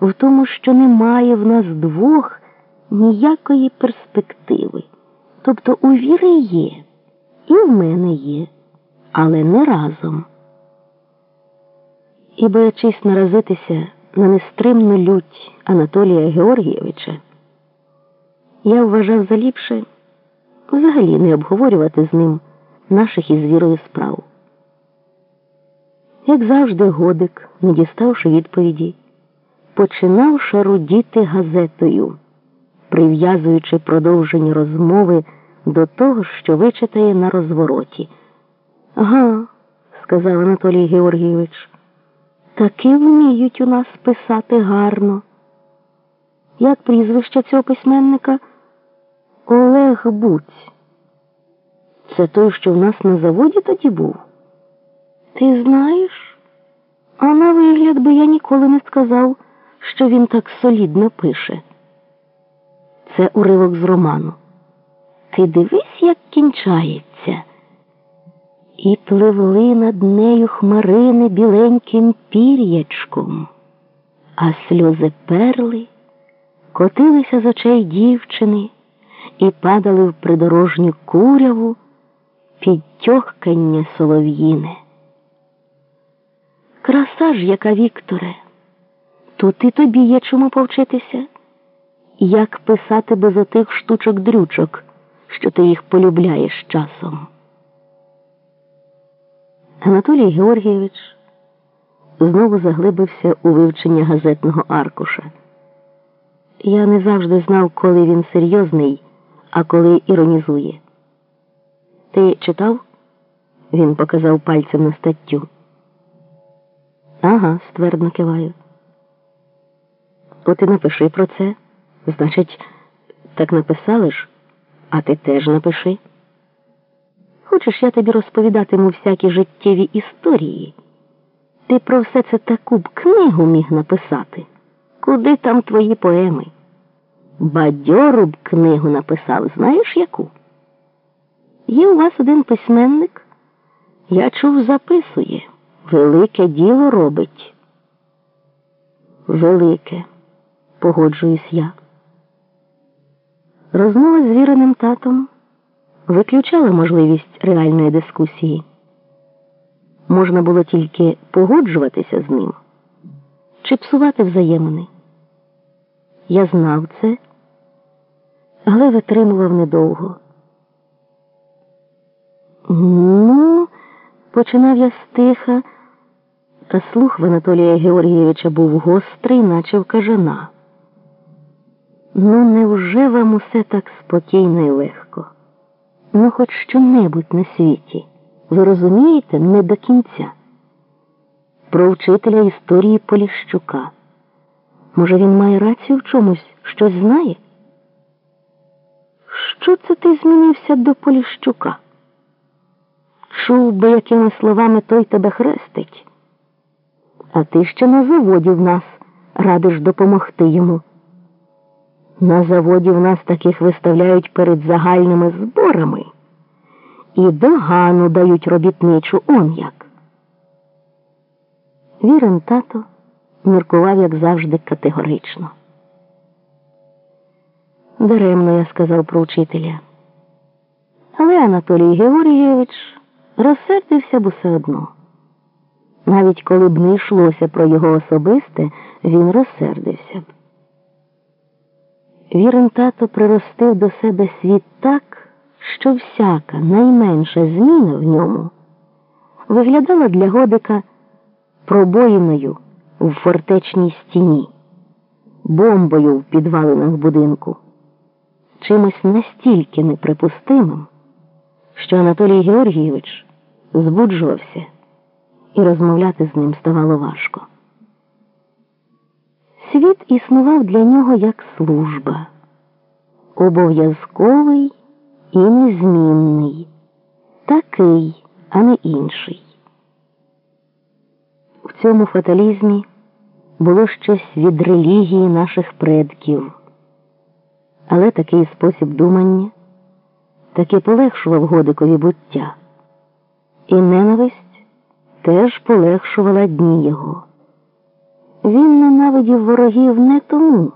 в тому, що немає в нас двох ніякої перспективи. Тобто у віри є, і в мене є, але не разом. І боячись наразитися на нестримну лють Анатолія Георгійовича, я вважав за ліпше взагалі не обговорювати з ним наших із вірою справ. Як завжди, Годик, не діставши відповіді, починав шарудіти газетою, прив'язуючи продовження розмови до того, що вичитає на розвороті. Ага, сказав Анатолій Георгійович, таки вміють у нас писати гарно. Як прізвище цього письменника? Олег Буць. Це той, що в нас на заводі тоді був? Ти знаєш? А на вигляд би я ніколи не сказав, що він так солідно пише. Це уривок з роману. Ти дивись, як кінчається. І пливли над нею хмарини біленьким пір'ячком, а сльози перли, котилися з очей дівчини і падали в придорожню куряву під тьохкання солов'їне. Краса ж, яка Вікторе, тут і тобі є чому повчитися, як писати без отих штучок-дрючок, що ти їх полюбляєш часом. Анатолій Георгійович знову заглибився у вивчення газетного аркуша. Я не завжди знав, коли він серйозний, а коли іронізує. Ти читав? Він показав пальцем на статтю. Ага, ствердно киваю. От і напиши про це. Значить, так написали ж, а ти теж напиши. Хочеш, я тобі розповідатиму всякі життєві історії? Ти про все це таку б книгу міг написати. Куди там твої поеми? Бадьору б книгу написав, знаєш яку? Є у вас один письменник, я чув, записує. Велике діло робить. Велике, погоджуюсь я. Розмова з віреним татом виключала можливість реальної дискусії. Можна було тільки погоджуватися з ним чи псувати взаємини. Я знав це, але витримував недовго. Ну, починав я стиха, та слух в Анатолія Георгійовича був гострий, наче в кажана. Ну, невже вам усе так спокійно і легко? Ну, хоч що-небудь на світі. Ви розумієте, не до кінця. Про вчителя історії Поліщука. Може, він має рацію в чомусь, щось знає? Що це ти змінився до Поліщука? Чув би, якими словами той тебе хрестить. А ти ще на заводі в нас радиш допомогти йому. На заводі в нас таких виставляють перед загальними зборами і догану дають робітничу он як. Вірен тато міркував, як завжди, категорично. Даремно я сказав про вчителя. Але Анатолій Георгійович розсердився б усе одно. Навіть коли б не йшлося про його особисте, він розсердився б. Вірен тато приростив до себе світ так, що всяка найменша зміна в ньому виглядала для Годика пробоїною в фортечній стіні, бомбою в підвалинах будинку, чимось настільки неприпустимим, що Анатолій Георгійович збуджувався і розмовляти з ним ставало важко. Світ існував для нього як служба, обов'язковий і незмінний, такий, а не інший. В цьому фаталізмі було щось від релігії наших предків, але такий спосіб думання таки полегшував Годикові буття, і ненависть теж полегшувала дні його. Він ненавидів ворогів не тому